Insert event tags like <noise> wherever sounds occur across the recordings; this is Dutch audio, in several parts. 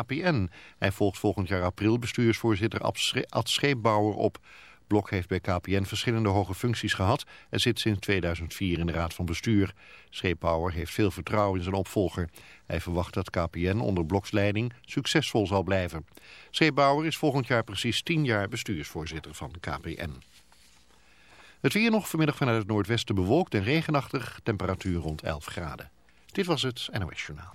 KPN. Hij volgt volgend jaar april bestuursvoorzitter Ad Scheepbouwer op. Blok heeft bij KPN verschillende hoge functies gehad en zit sinds 2004 in de raad van bestuur. Scheepbouwer heeft veel vertrouwen in zijn opvolger. Hij verwacht dat KPN onder Bloks leiding succesvol zal blijven. Scheepbouwer is volgend jaar precies 10 jaar bestuursvoorzitter van KPN. Het weer nog vanmiddag vanuit het noordwesten bewolkt en regenachtig, temperatuur rond 11 graden. Dit was het NOS Journaal.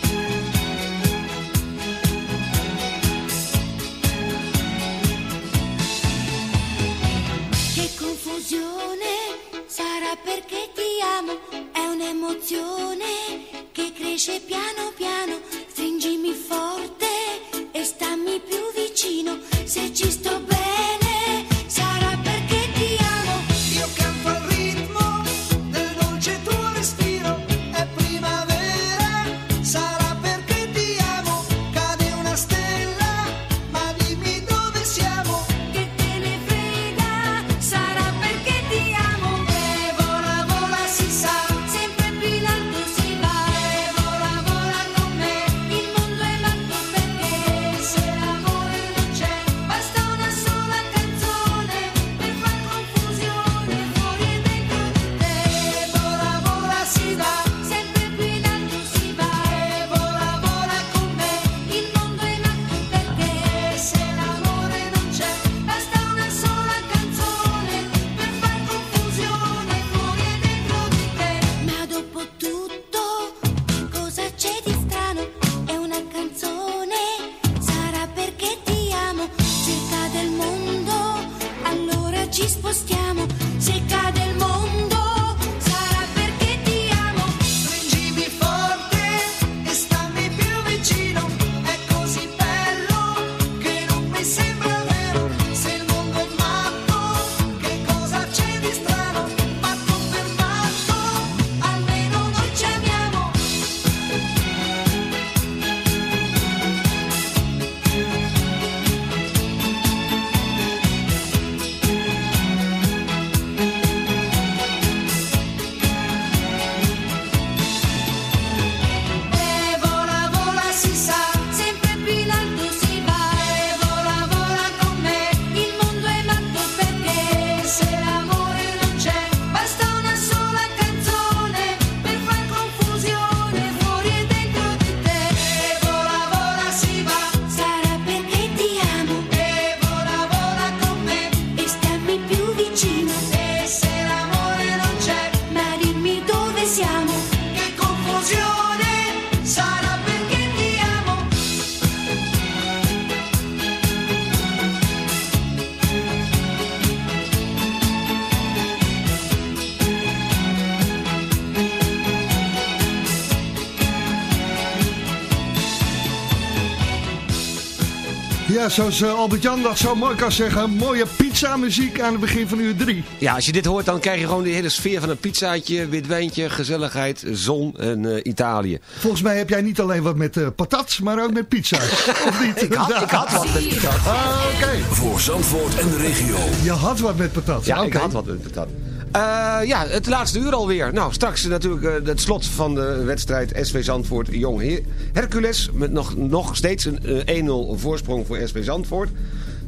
Ja, zoals eh, Albert-Jan dat zo mooi kan zeggen. Mooie pizza muziek aan het begin van uur 3. Ja, als je dit hoort, dan krijg je gewoon de hele sfeer van een pizzaatje, wit wijntje, gezelligheid, zon en eh, Italië. Volgens mij heb jij niet alleen wat met eh, patat, maar ook met pizza. <laughs> of niet? Ik had, ik had wat met <laughs> patat. Ah, oké. Voor Zandvoort en de regio. Je had wat met patat. Ja, ik Oké. had wat met patat. Eh, ja, het laatste uur alweer. Nou, straks natuurlijk eh, het slot van de wedstrijd SV Zandvoort Jong Her- Hercules. Met nog, nog steeds een eh, 1-0 voorsprong voor SV Zandvoort.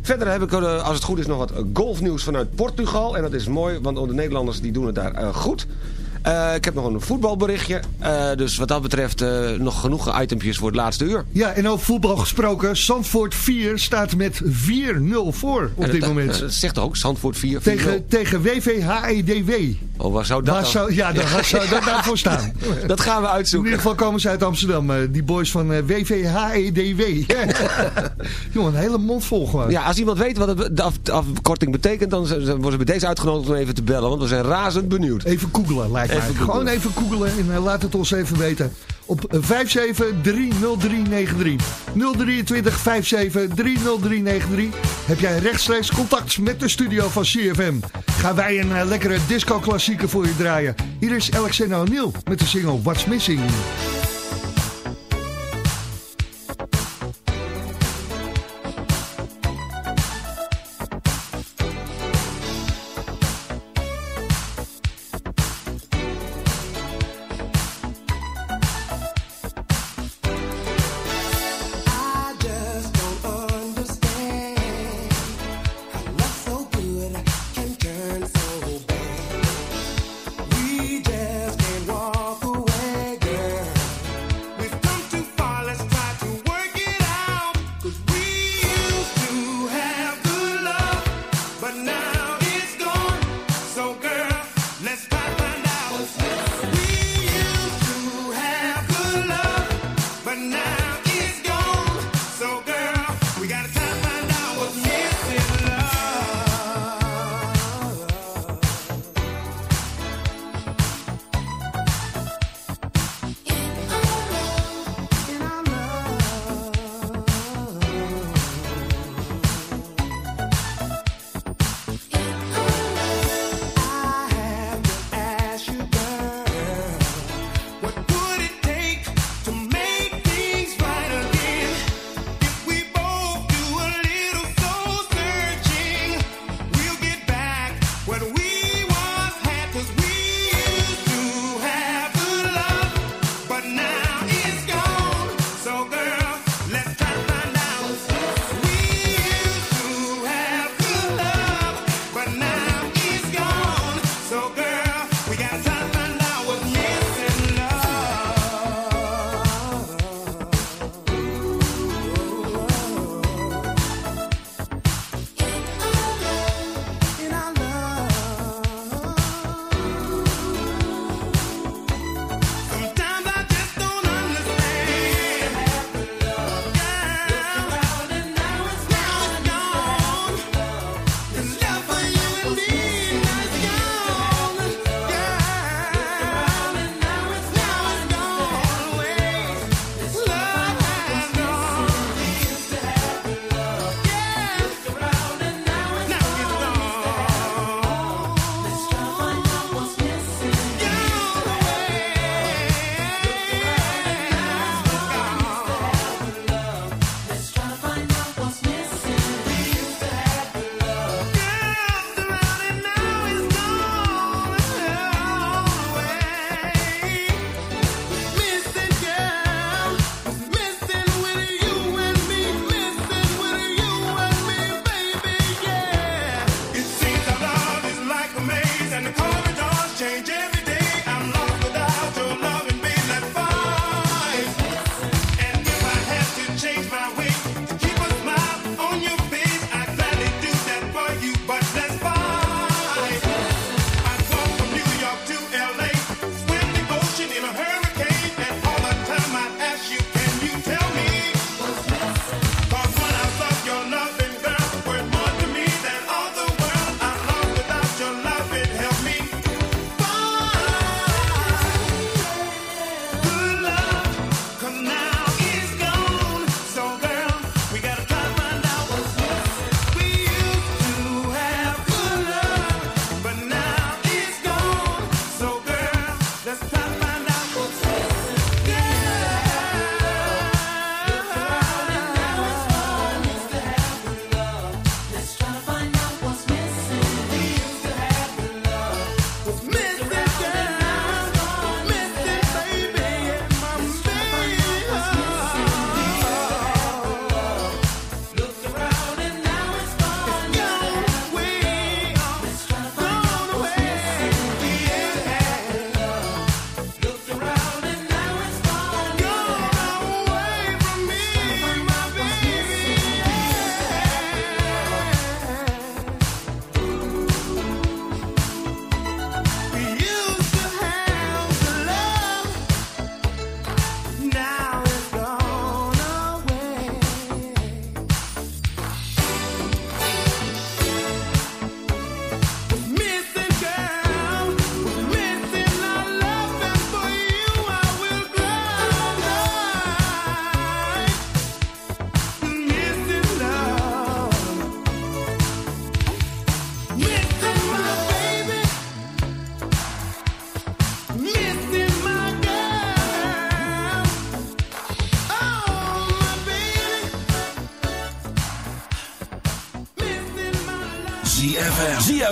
Verder heb ik, eh, als het goed is, nog wat eh, golfnieuws vanuit Portugal. En dat is mooi, want de Nederlanders die doen het daar eh, goed. Eh, ik heb nog een voetbalberichtje. Eh, dus wat dat betreft eh, nog genoeg itempjes voor het laatste uur. Ja, en over voetbal gesproken. Zandvoort 4 staat met 4-0 voor op dit moment. Dat zegt ook Zandvoort 4. tegen, tegen WVHEDW. Oh, waar zou dat Waar dan? zou, ja, daar waar zou dat nou voor staan? <laughs> Dat gaan we In uitzoeken. ieder geval komen ze uit Amsterdam. eh, die boys van eh, WVHEDW. <laughs> Jongen, een hele mond vol gewoon. Ja, als iemand weet wat de af- de afkorting betekent, dan worden ze bij deze uitgenodigd om even te bellen. Want we zijn razend benieuwd. Even googelen, lijkt mij. Even googlen. Gewoon even googelen en eh, laat het ons even weten. Op eh, 5730393. 023 57 30393. Heb jij rechtstreeks contact met de studio van CFM? Gaan wij een eh, lekkere disco-klassieker voor je draaien. Hier is Alexander O'Neill met de single What's Missing.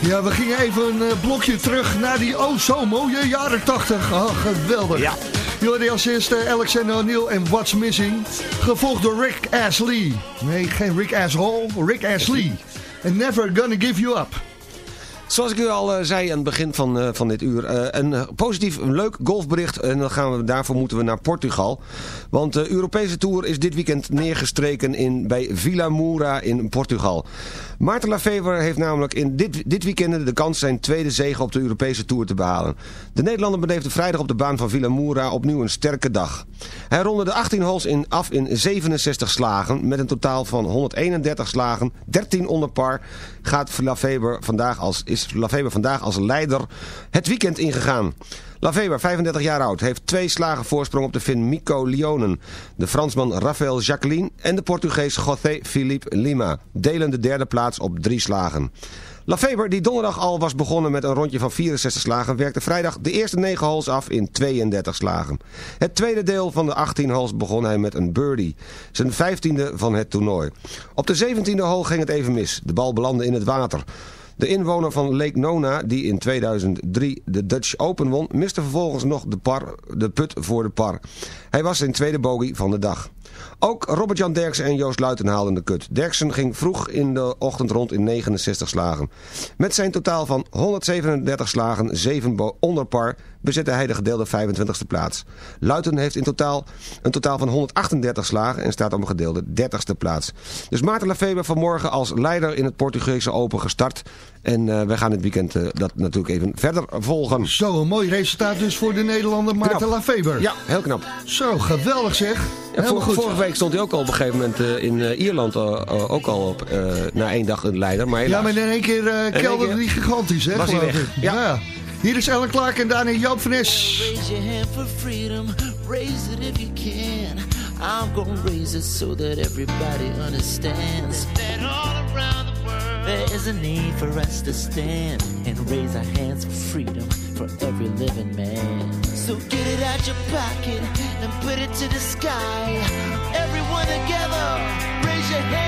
Ja, we gingen even een eh, blokje terug naar die oh zo mooie jaren 80. Oh, geweldig. Ja. Jullie als eerste Alexander O'Neill en What's Missing. Gevolgd door Rick Astley. Nee, geen Rick Asshole, Rick Astley. And Never Gonna Give You Up. Zoals ik u al eh, zei aan het begin van, eh, van dit uur, een positief, een leuk golfbericht. En dan gaan we, daarvoor moeten we naar Portugal. Want de Europese Tour is dit weekend neergestreken in, bij Vila Moura in Portugal. Maarten Lafever heeft namelijk in dit, dit weekend de kans zijn tweede zege op de Europese Tour te behalen. De Nederlander beleefde vrijdag op de baan van Vila Moura opnieuw een sterke dag. Hij ronde de 18 holes in, af in 67 slagen met een totaal van 131 slagen, 13 onder par. Gaat Lafever vandaag als, is Lafever vandaag als leider het weekend ingegaan. Lafeber, 35 jaar oud, heeft twee slagen voorsprong op de Fin Mico Lionen. De Fransman Rafael Jacqueline en de Portugees José Philippe Lima delen de derde plaats op drie slagen. Lafeber, die donderdag al was begonnen met een rondje van 64 slagen, werkte vrijdag de eerste 9 holes af in 32 slagen. Het tweede deel van de 18 holes begon hij met een birdie, zijn 15e van het toernooi. Op de 17e hole ging het even mis. De bal belandde in het water. De inwoner van Lake Nona, die in 2003 de Dutch Open won, miste vervolgens nog de, par, de put voor de par. Hij was zijn tweede bogey van de dag. Ook Robert-Jan Derksen en Joost Luiten haalden de kut. Derksen ging vroeg in de ochtend rond in 69 slagen. Met zijn totaal van 137 slagen, 7 bo- onder par, bezette hij de gedeelde 25e plaats. Luiten heeft in totaal een totaal van 138 slagen en staat op een gedeelde 30e plaats. Dus Maarten Lefebvre vanmorgen als leider in het Portugese Open gestart. En eh, we gaan dit weekend eh, dat natuurlijk even verder volgen. Zo, een mooi resultaat dus voor de Nederlander Maarten Knap. Lafeber. Ja, heel knap. Zo, geweldig zeg. Ja, Helemaal vor- goed. vorige week stond hij ook al op een gegeven moment eh, in Ierland ook al op, na één dag een leider. Maar Ja, maar in één keer kelderde die gigantisch, hè? was hij weg. ik. Ja. Hier is Ellen Clark en daarna Joop van Es. Raise your hand for freedom, raise it if you can. I'm gonna raise it so that everybody understands that all around the world there is a need for us to stand and raise our hands for freedom for every living man. So get it out your pocket and put it to the sky. Everyone together, raise your hand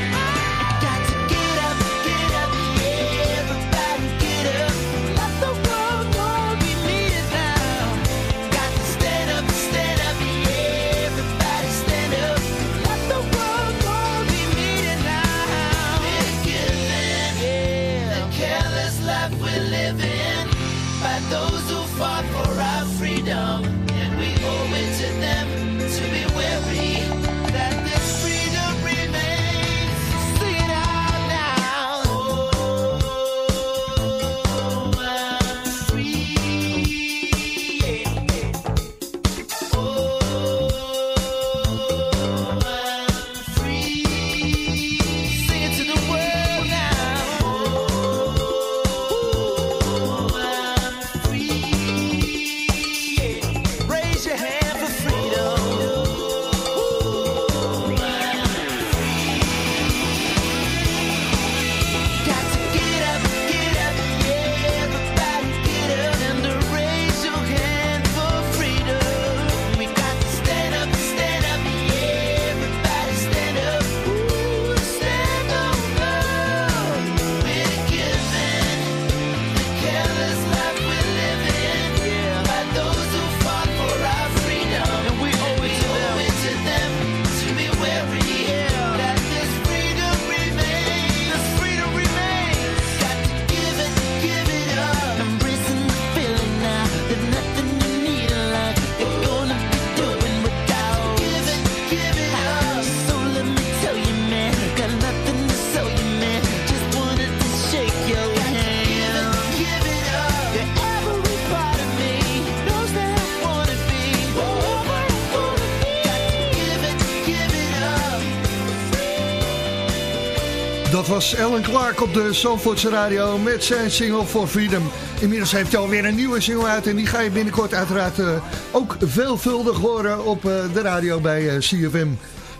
was Ellen Clark op de Zandvoortse Radio met zijn single For Freedom. Inmiddels heeft hij alweer een nieuwe single uit en die ga je binnenkort uiteraard eh, ook veelvuldig horen op eh, de radio bij eh, CFM.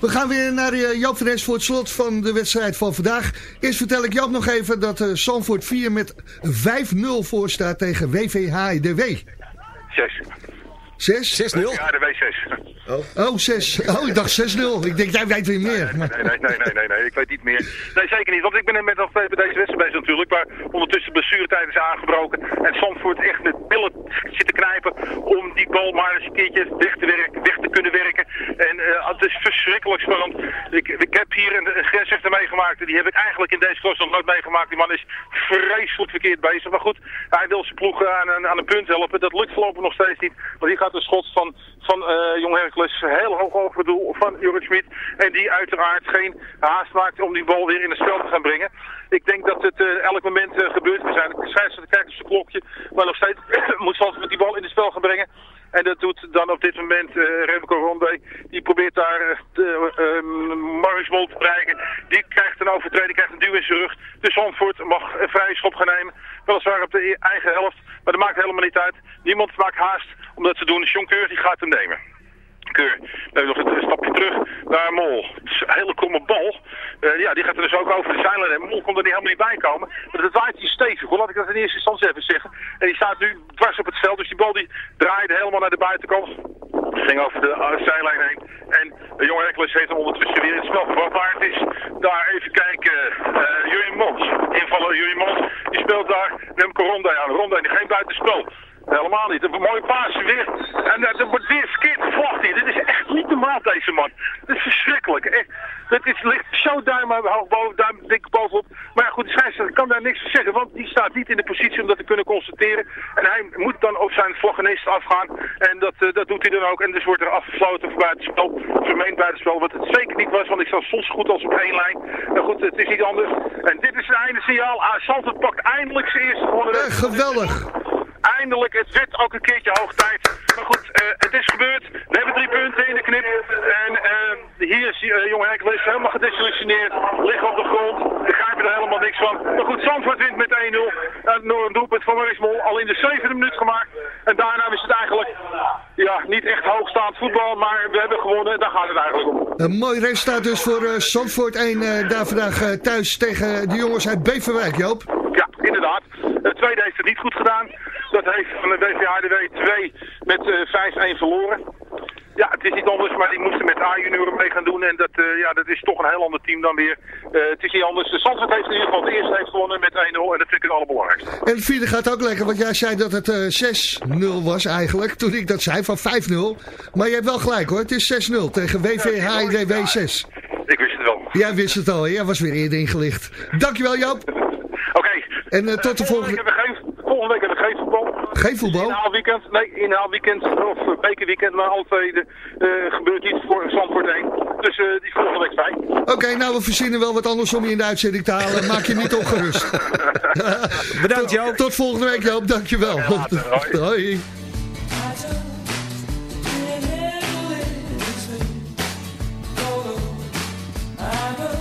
We gaan weer naar eh, Joop van voor het slot van de wedstrijd van vandaag. Eerst vertel ik Joop nog even dat eh Zandvoort 4 met 5-0 voor staat tegen WVHDW. Zes. 6? 6-0? Ja, de W6. Oh, 6. Oh, ik dacht 6-0. Ik denk, jij weet weer meer. Nee, nee, nee, nee, nee, ik weet niet meer. Nee, zeker niet, want ik ben met nog steeds bij deze wedstrijd bezig natuurlijk, maar ondertussen blessuretijd is aangebroken en Zandvoort echt met billen zit te knijpen om die bal maar eens een keertje weg te, werken, te kunnen werken. En eh, het is verschrikkelijk spannend. Ik, ik heb hier een, een grensrechter meegemaakt, die heb ik eigenlijk in deze klas nog nooit meegemaakt. Die man is vreselijk verkeerd bezig, maar goed, hij wil zijn ploeg aan, een- aan een punt helpen. Dat lukt voorlopig nog steeds niet, want hier gaat een schot van, van eh, Jong Hercules heel hoog over doel van Jorrit Schmid. En die uiteraard geen haast maakt om die bal weer in het spel te gaan brengen. Ik denk dat het eh, elk moment eh, gebeurt. We zijn de scheidsrechter kijkt op zijn klokje. Maar nog steeds <clears throat> moet Zandvoort die bal in het spel gaan brengen. En dat doet dan op dit moment eh, Remco Ronde. Die probeert daar de, Maurice Mol te bereiken. Die krijgt een overtreding, krijgt een duw in zijn rug. Dus Zandvoort mag een vrije schop gaan nemen. Weliswaar op de e- eigen helft. Maar dat maakt helemaal niet uit. Niemand maakt haast om dat te doen. John Keur die gaat hem nemen. Keur. Dan nog een stapje terug naar Mol. Het is een hele kromme bal. Eh, ja, die gaat er dus ook over de zijlijn. En Mol kon er niet helemaal niet bij komen. Maar dat waait hij stevig. Hoor. Laat ik dat in eerste instantie even zeggen. En die staat nu dwars op het veld. Dus die bal die draaide helemaal naar de buitenkant. Ging over de eh, zijlijn heen. En de jonge Hercules heeft hem ondertussen weer in het spel. Maar het is daar even kijken. eh Jurjen Mons. Invaller Jurjen Mons. Die speelt daar Remco Ronde aan. Ronde die geen buitenspel. Helemaal niet. Een mooie paas weer. En eh, er wordt weer verkeerd. Dit is echt niet normaal, deze man. Dit is verschrikkelijk. Het ligt zo duim hoog boven, duim dik bovenop. Maar goed, de scheidsrechter kan daar niks van zeggen. Want die staat niet in de positie om dat te kunnen constateren. En hij moet dan op zijn vlaggenist afgaan. En dat, eh, dat doet hij dan ook. En dus wordt er afgesloten voor buitenspel. Vermeend buitenspel. Wat het zeker niet was, want ik zat soms goed als op één lijn. Maar goed, het is niet anders. En dit is het einde signaal. Ah, Zandvoort pakt eindelijk zijn eerste gewonnen. Eh, geweldig. Eindelijk, het werd ook een keertje hoog tijd. Maar goed, eh, het is gebeurd. We hebben drie punten in de knip. En eh, hier is uh, jonge Hercules helemaal gedesillusioneerd. Liggen op de grond. Begrijpen er helemaal niks van. Maar goed, Zandvoort wint met 1-0. En door een doelpunt van Maurice Mol. Al in de zevende minuut gemaakt. En daarna is het eigenlijk ja, niet echt hoogstaand voetbal. Maar we hebben gewonnen. Daar gaat het eigenlijk om. Een mooi resultaat dus voor Zandvoort 1 eh, daar vandaag thuis tegen de jongens uit Beverwijk, Joop. Ja, inderdaad. De tweede heeft het niet goed gedaan. Dat heeft van de WVHDW 2 met eh 5-1 verloren. Ja, het is niet anders, maar die moesten met A-junioren mee gaan doen. En dat, eh, ja, dat is toch een heel ander team dan weer. Eh, het is niet anders. De Zandvoort heeft in ieder geval de eerste heeft gewonnen met 1-0. En dat vind ik het allerbelangrijkste. En het vierde gaat ook lekker, want jij zei dat het eh 6-0 was eigenlijk, toen ik dat zei, van 5-0. Maar je hebt wel gelijk hoor, het is 6-0 tegen WVHIDW 6. Ik wist het wel. Jij wist het al, jij was weer eerder ingelicht. Dankjewel Joop. Oké. En eh, tot de volgende... Volgende week hebben we geen, volgende week hebben we voetbal. Geen voetbal? Inhaalweekend, nee, inhaalweekend of eh, bekerweekend. Maar alle twee eh, gebeurt iets voor Zandvoort 1. Dus eh, die is volgende week vrij. Oké, nou we verzinnen wel wat anders om je in de uitzending te halen. Maak je niet ongerust. <laughs> Bedankt Joop. Tot volgende week Joop, dankjewel. <laughs> Hoi. Brazil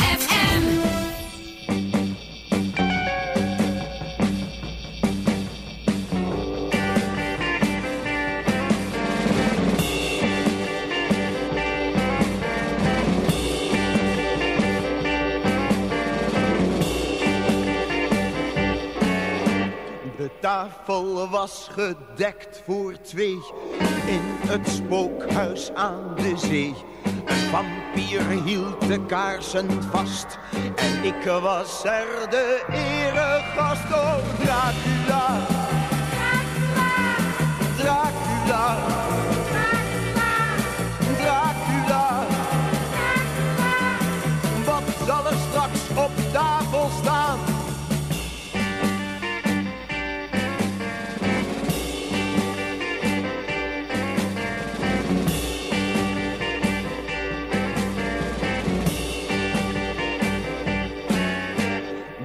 gedekt voor twee. In het spookhuis aan de zee. Een vampier hield de kaarsen vast. En ik was er de eregast. Oh, Dracula. Dracula. Dracula.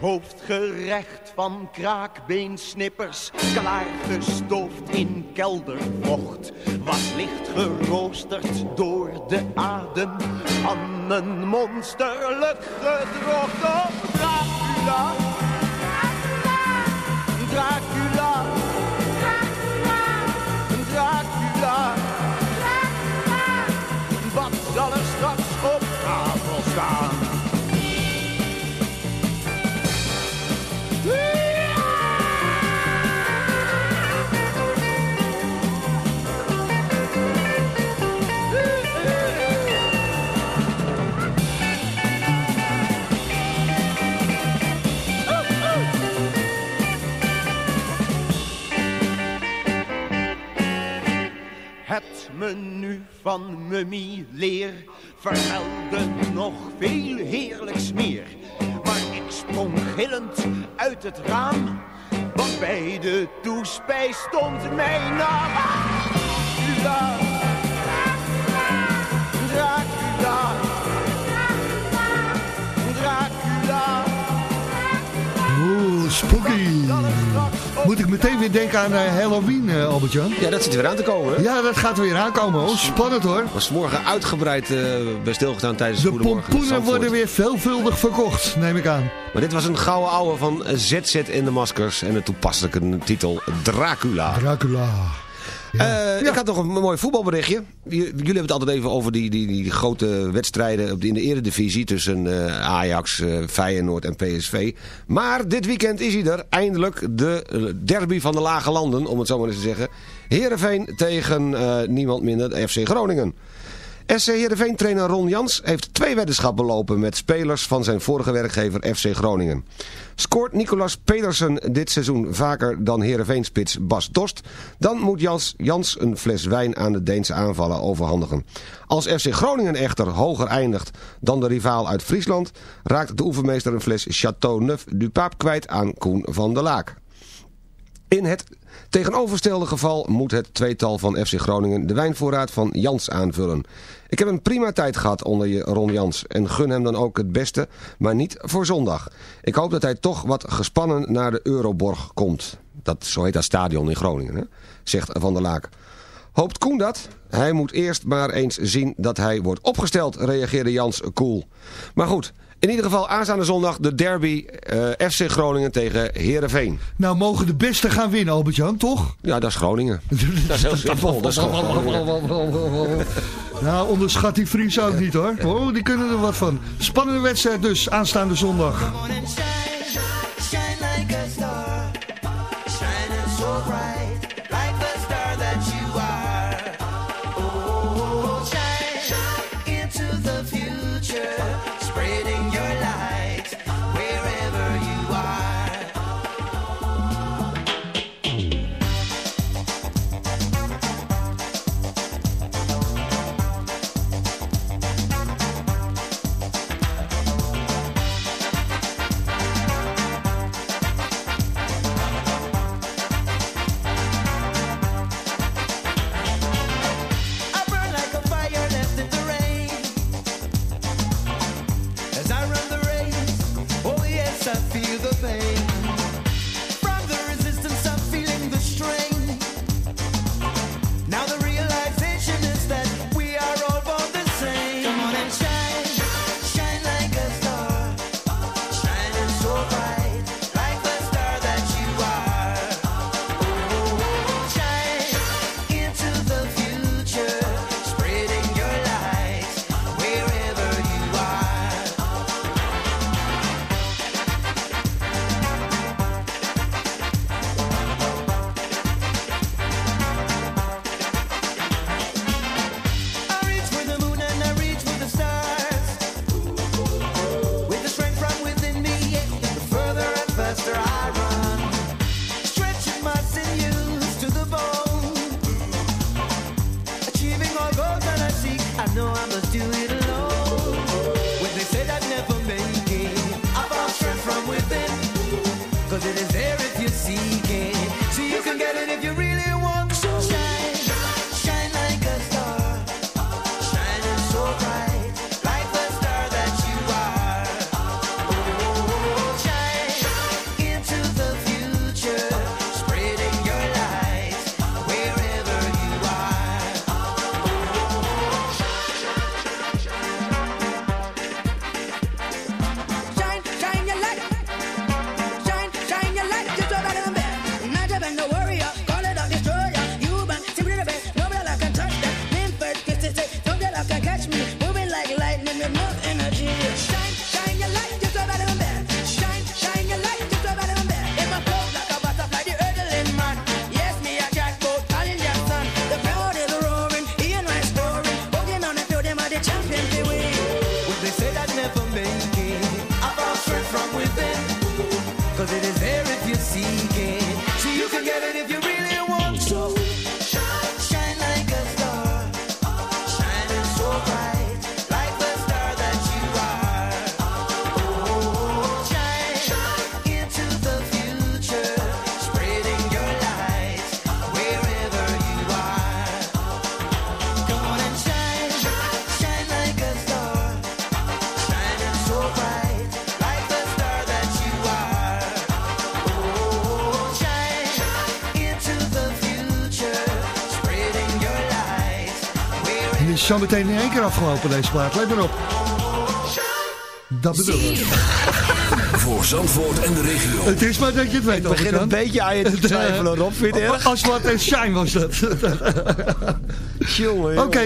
hoofdgerecht van kraakbeensnippers, klaargestoofd in keldervocht, was licht geroosterd door de adem. Van een monsterlijk gedrocht. Oh, Dracula, Dracula, Dracula, wat zal er straks op tafel staan? Menu van Mummy Leer vermeldde nog veel heerlijks meer. Maar ik sprong gillend uit het raam, want bij de toespijs stond mijn naam. Dracula, Dracula, Dracula. Oeh, spooky. Moet ik meteen weer denken aan eh, Halloween, eh, Albert-Jan? Ja, dat zit er weer aan te komen. hè? Ja, dat gaat weer aankomen hoor. Spannend hoor. was morgen uitgebreid eh, bij stilgestaan tijdens De Goedemorgen pompoenen Zandvoort. worden weer veelvuldig verkocht, neem ik aan. Maar dit was een gouden ouwe van ZZ in de Maskers en de toepasselijke titel Dracula. Dracula. Eh, Ik had nog een mooi voetbalberichtje. Jullie hebben het altijd even over die, die, die grote wedstrijden in de eredivisie tussen eh, Ajax, eh, Feyenoord en PSV. Maar dit weekend is hij er, eindelijk, de derby van de lage landen, om het zo maar eens te zeggen. Heerenveen tegen niemand minder FC Groningen. SC Heerenveen-trainer Ron Jans heeft twee weddenschappen lopen met spelers van zijn vorige werkgever FC Groningen. Scoort Nicolas Pedersen dit seizoen vaker dan Heerenveen-spits Bas Dost, dan moet Jans, Jans een fles wijn aan de Deense aanvallen overhandigen. Als FC Groningen echter hoger eindigt dan de rivaal uit Friesland, raakt de oefenmeester een fles Chateau Neuf du Pape kwijt aan Koen van der Laak. In het tegenovergestelde geval moet het tweetal van FC Groningen de wijnvoorraad van Jans aanvullen. Ik heb een prima tijd gehad onder je Ron Jans en gun hem dan ook het beste, maar niet voor zondag. Ik hoop dat hij toch wat gespannen naar de Euroborg komt. Dat, zo heet dat stadion in Groningen, hè? zegt Van der Laak. Hoopt Koen dat? Hij moet eerst maar eens zien dat hij wordt opgesteld, reageerde Jans cool. Maar goed, in ieder geval aanstaande zondag de derby eh, FC Groningen tegen Heerenveen. Nou, mogen de beste gaan winnen, Albert-Jan, toch? Ja, dat is Groningen. <laughs> Dat is heel simpel. Dat is gewoon Groningen. Nou, onderschat die Fries ook niet hoor. Oh, die kunnen er wat van. Spannende wedstrijd dus, aanstaande zondag. Shine like a star, En die is zo meteen in één keer afgelopen deze plaat. Let maar op. Dat bedoel ik. Voor Zandvoort en de regio. Het is maar dat je het weet. Ik begin een beetje aan je te <laughs> twijfelen, Rob. Vind je het erg? Aswad en Shine was dat. <laughs> Jongen, Oké.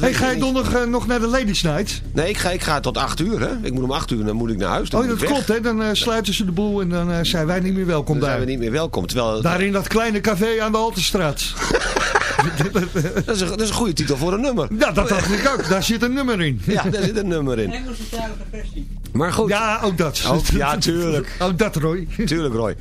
weet ga je donderdag eh, nog naar de Ladies Night? Nee, ik ga, ik ga tot 8 uur, hè. Ik moet om 8 uur, dan moet ik naar huis. Dan Oh, dat klopt, hè? Dan eh, sluiten ze de boel en dan eh, zijn wij niet meer welkom Dan zijn daar. we niet meer welkom. Terwijl, Daar in dat kleine café aan de Haltestraat. <laughs> <laughs> dat, is een, dat is een goede titel voor een nummer. Ja, dat dacht ik ook. Daar zit een nummer in. Ja, daar zit een nummer in. Maar goed. Ja, ook dat. Ook- ja, tuurlijk. <laughs> Ook dat, Roy. Tuurlijk, Roy.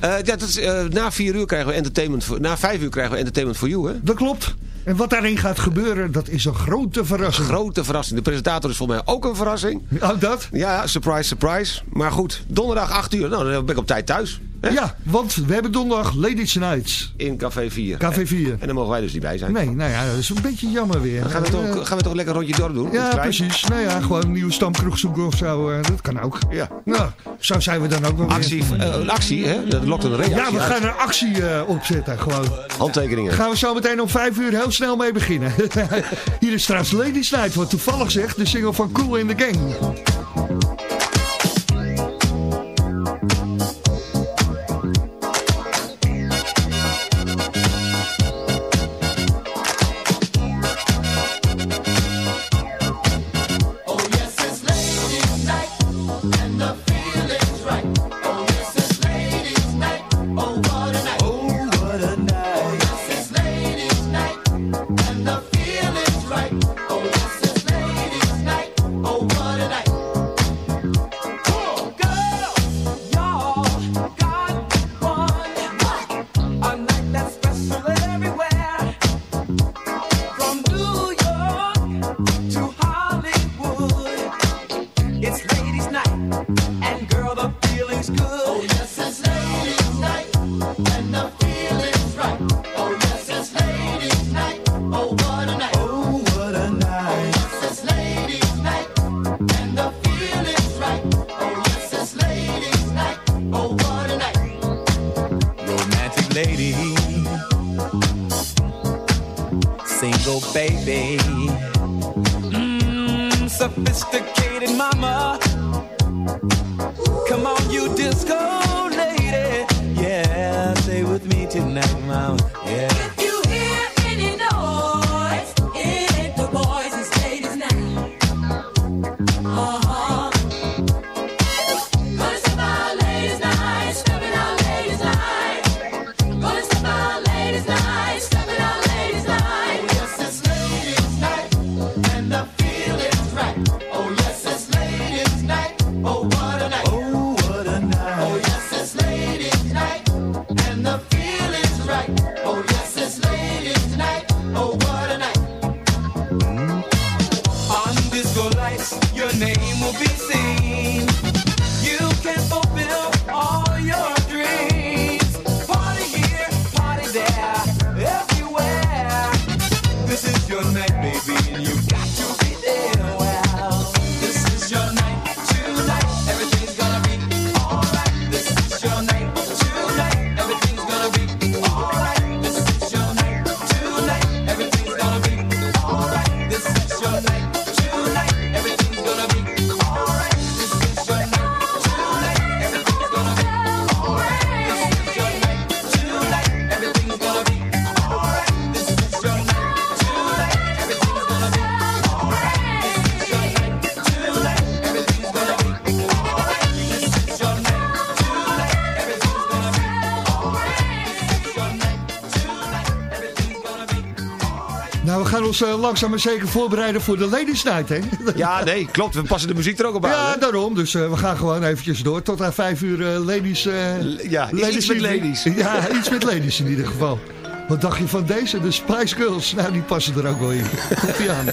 Eh, ja, dat is, eh, na vier uur krijgen we entertainment voor, na vijf uur krijgen we entertainment for you, hè? Dat klopt. En wat daarin gaat gebeuren, dat is een grote verrassing. Grote verrassing. De presentator is voor mij ook een verrassing. Oh, dat? Ja, surprise, surprise. Maar goed, donderdag 8 uur. Nou, dan ben ik op tijd thuis. Ja, want we hebben donderdag Ladies Nights. In Café 4. Café 4. En dan mogen wij dus niet bij zijn. Nee, nou ja, dat is een beetje jammer weer. Dan gaan we, Eh, toch, gaan we toch lekker een rondje door doen? Ja, precies. Nou ja, gewoon een nieuwe stamkroeg zoeken of zo. eh, dat kan ook. Ja. Nou, zo zijn we dan ook wel weer. Actie, eh, een actie, hè? Dat lokt een reactie Ja, we gaan een actie eh, opzetten, gewoon. Handtekeningen. Daar gaan we zo meteen om vijf uur heel snel mee beginnen. <laughs> Hier is trouwens Ladies Night, wat toevallig zegt, de single van Cool in the Gang. Sophisticated mama. Eh, langzaam maar zeker voorbereiden voor de Ladies Night, hè? Ja, nee, klopt. We passen de muziek er ook op aan. Ja, daarom. Dus eh, we gaan gewoon eventjes door tot aan vijf uur eh, Ladies... ja, ladies iets met ladies. Ja, iets met ladies in ieder geval. Wat dacht je van deze? De Spice Girls. Nou, die passen er ook wel in. Komt.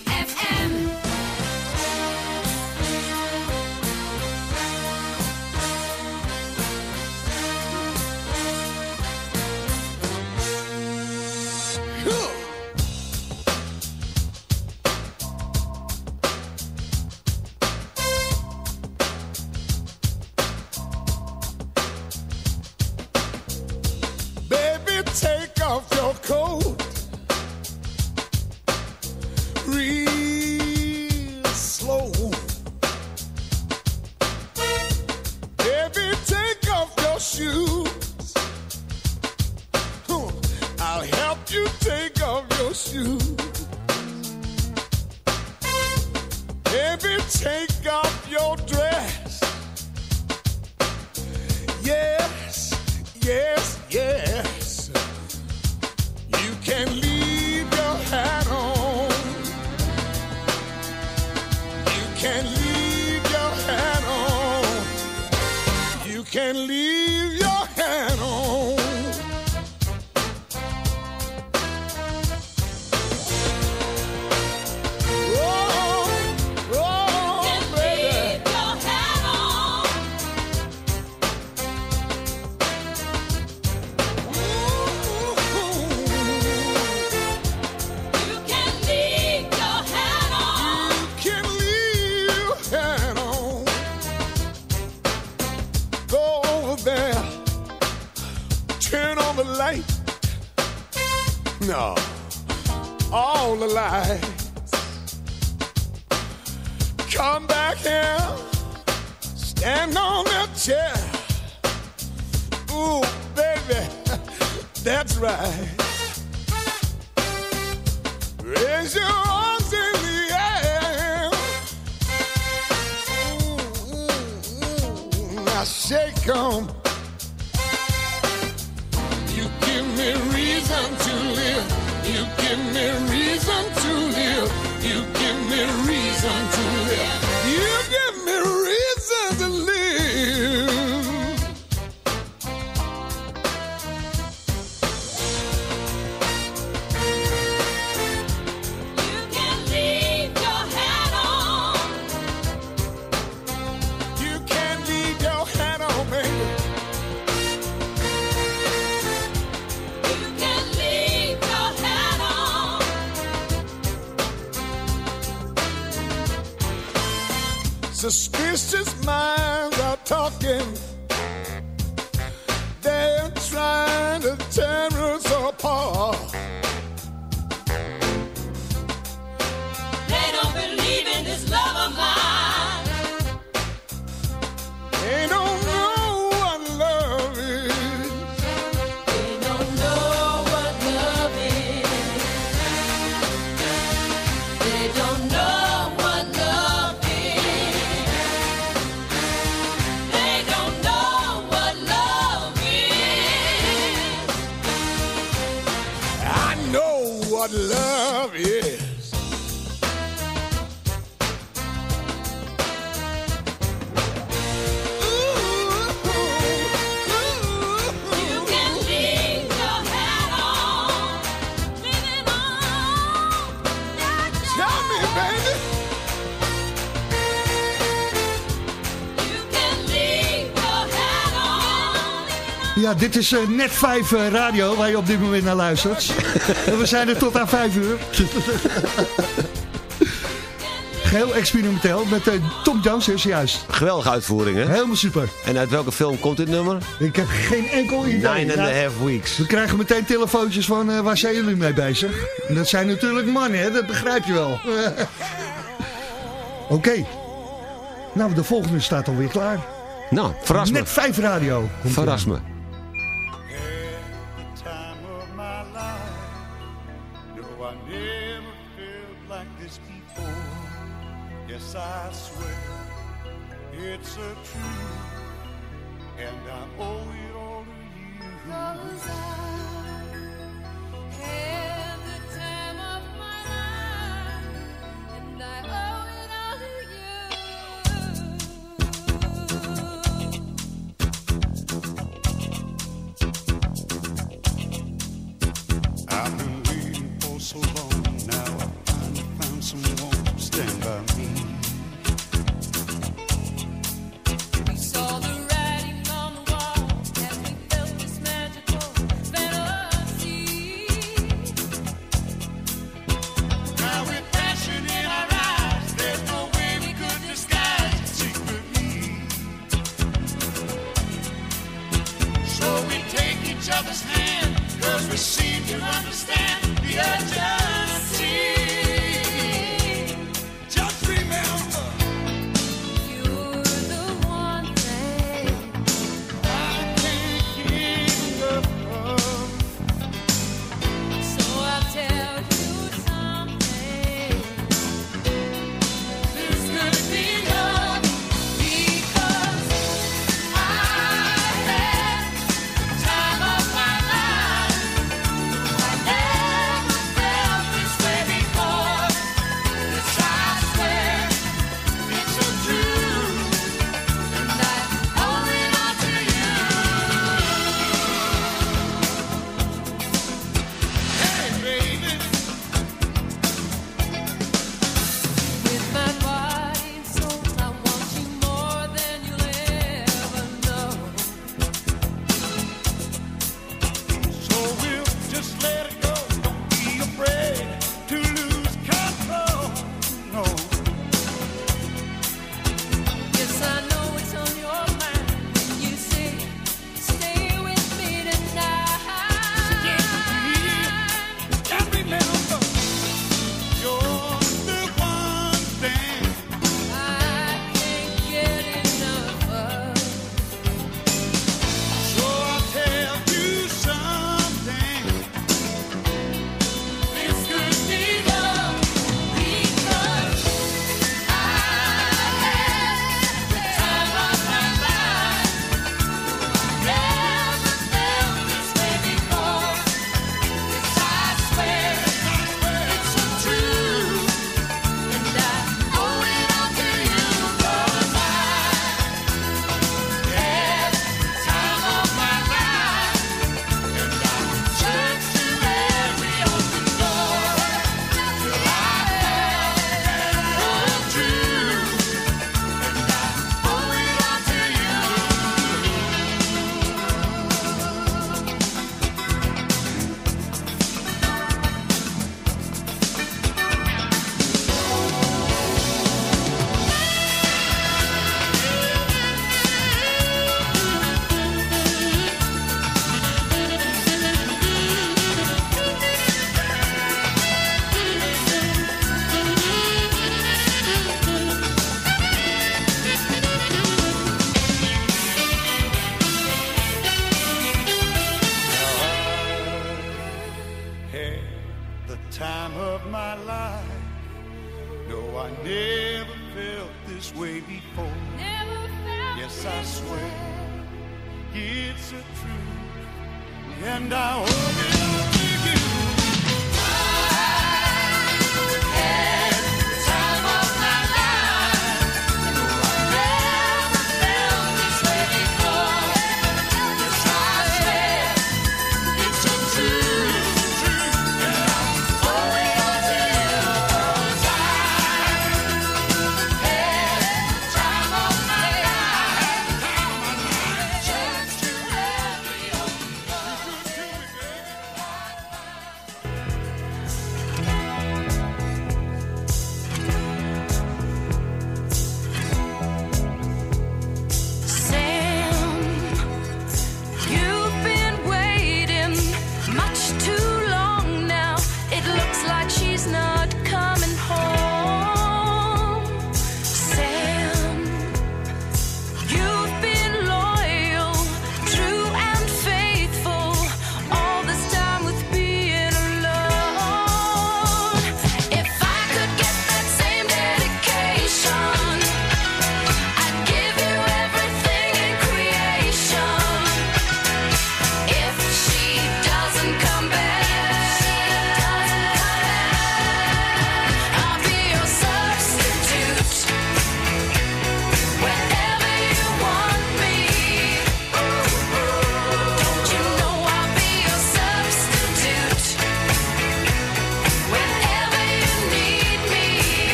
That's right. Raise your arms in the air. Ooh, ooh, ooh. Now shake 'em. You give me reason to live. You give me reason admire. Ja, dit is eh, Net 5 eh, Radio, waar je op dit moment naar luistert. en <laughs> we zijn er tot aan 5 uur. Geheel experimenteel met eh, Tom Jones is juist. Geweldige uitvoering, hè? Helemaal super. En uit welke film komt dit nummer? Ik heb geen enkel idee. Nine and Nou, a half weeks. We krijgen meteen telefoontjes van waar zijn jullie mee bezig? En dat zijn natuurlijk mannen, hè? dat begrijp je wel. <laughs> Oké. Nou, de volgende staat alweer klaar. Nou, verras me. Net 5 Radio. Verras me.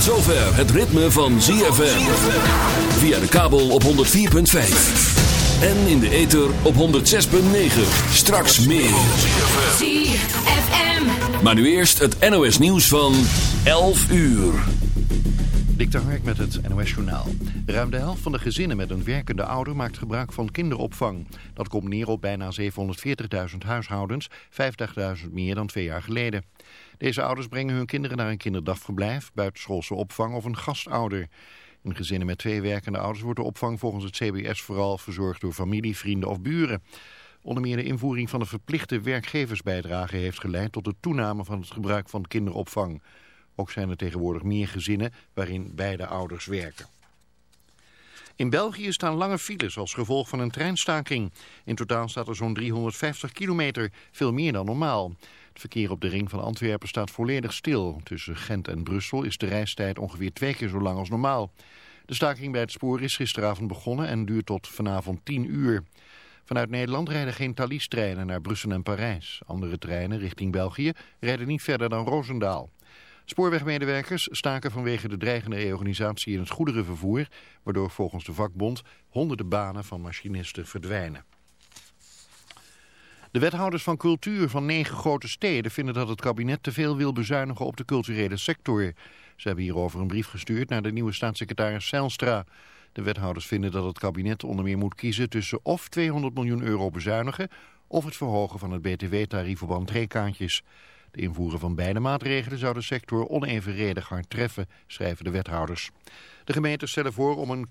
Tot zover het ritme van ZFM. Via de kabel op 104.5. En in de ether op 106.9. Straks meer. ZFM. Maar nu eerst het NOS nieuws van 11 uur. Dik de Hark met het NOS Journaal. Ruim de helft van de gezinnen met een werkende ouder maakt gebruik van kinderopvang. Dat komt neer op bijna 740.000 huishoudens, 50.000 meer dan twee jaar geleden. Deze ouders brengen hun kinderen naar een kinderdagverblijf, buitenschoolse opvang of een gastouder. In gezinnen met twee werkende ouders wordt de opvang volgens het CBS vooral verzorgd door familie, vrienden of buren. Onder meer de invoering van de verplichte werkgeversbijdrage heeft geleid tot de toename van het gebruik van kinderopvang. Ook zijn er tegenwoordig meer gezinnen waarin beide ouders werken. In België staan lange files als gevolg van een treinstaking. In totaal staat er zo'n 350 kilometer, veel meer dan normaal. Verkeer op de ring van Antwerpen staat volledig stil. Tussen Gent en Brussel is de reistijd ongeveer twee keer zo lang als normaal. De staking bij het spoor is gisteravond begonnen en duurt tot vanavond 10 uur. Vanuit Nederland rijden geen Thalys-treinen naar Brussel en Parijs. Andere treinen richting België rijden niet verder dan Roosendaal. Spoorwegmedewerkers staken vanwege de dreigende reorganisatie in het goederenvervoer, waardoor volgens de vakbond honderden banen van machinisten verdwijnen. De wethouders van cultuur van negen grote steden vinden dat het kabinet te veel wil bezuinigen op de culturele sector. Ze hebben hierover een brief gestuurd naar de nieuwe staatssecretaris Zijlstra. De wethouders vinden dat het kabinet onder meer moet kiezen tussen of 200 miljoen euro bezuinigen of het verhogen van het btw-tarief op entreekaartjes. De invoeren van beide maatregelen zou de sector onevenredig hard treffen, schrijven de wethouders. De gemeenten stellen voor om een